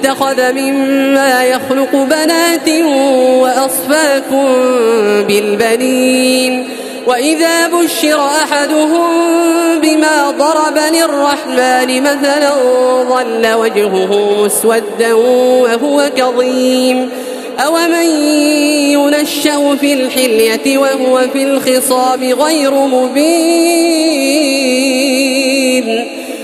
اتخذ مما يخلق بنات وأصفاكم بالبنين. وإذا بشر أحدهم بما ضرب للرحمن مثلا ظل وجهه مسودا وهو كظيم. أومن ينشأ في الحلية وهو في الخصام غير مبين.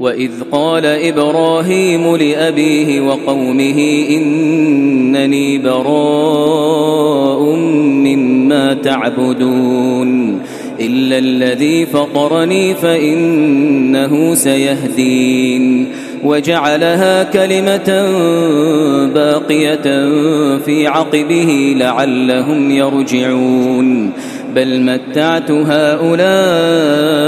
وإذ قال إبراهيم لأبيه وقومه إنني براء مما تعبدون إلا الذي فطرني فإنه سيهدين وجعلها كلمة باقية في عقبه لعلهم يرجعون بل متعت هؤلاء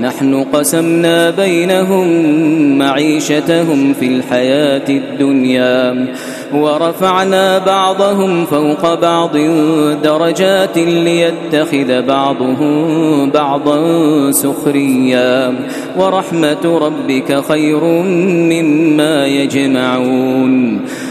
نحن قسمنا بينهم معيشتهم في الحياة الدنيا ورفعنا بعضهم فوق بعض درجات ليتخذ بعضهم بعضا سخريا ورحمة ربك خير مما يجمعون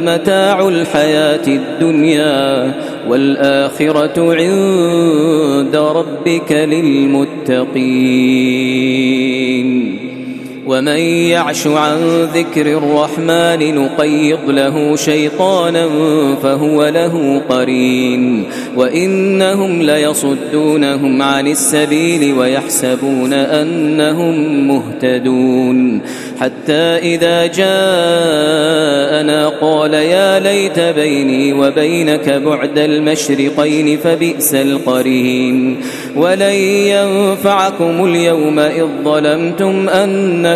متاع الحياة الدنيا والآخرة عند ربك للمتقين. ومن يعش عن ذكر الرحمن نقيض له شيطانا فهو له قرين وإنهم ليصدونهم عن السبيل ويحسبون أنهم مهتدون حتى إذا جاءنا قال يا ليت بيني وبينك بعد المشرقين فبئس القرين ولن ينفعكم اليوم إذ ظلمتم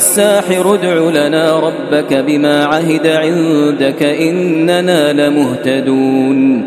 الساحر ادع لنا ربك بما عهد عندك إننا لمهتدون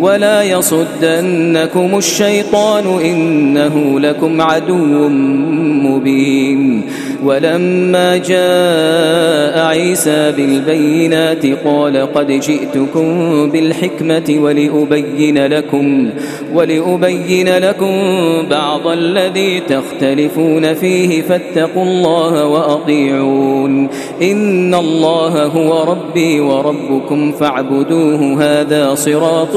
ولا يصدنكم الشيطان إنه لكم عدو مبين. ولما جاء عيسى بالبينات قال قد جئتكم بالحكمة ولأبين لكم ولأبين لكم بعض الذي تختلفون فيه فاتقوا الله وأطيعون. إن الله هو ربي وربكم فاعبدوه هذا صراط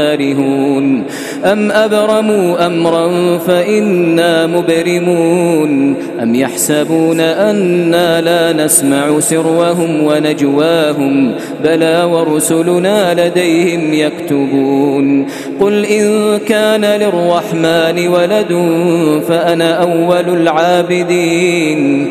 كارهون أم أبرموا أمرا فإنا مبرمون. أم يحسبون أنا لا نسمع سرهم ونجواهم. بلى ورسلنا لديهم يكتبون. قل إن كان للرحمن ولد فأنا أول العابدين.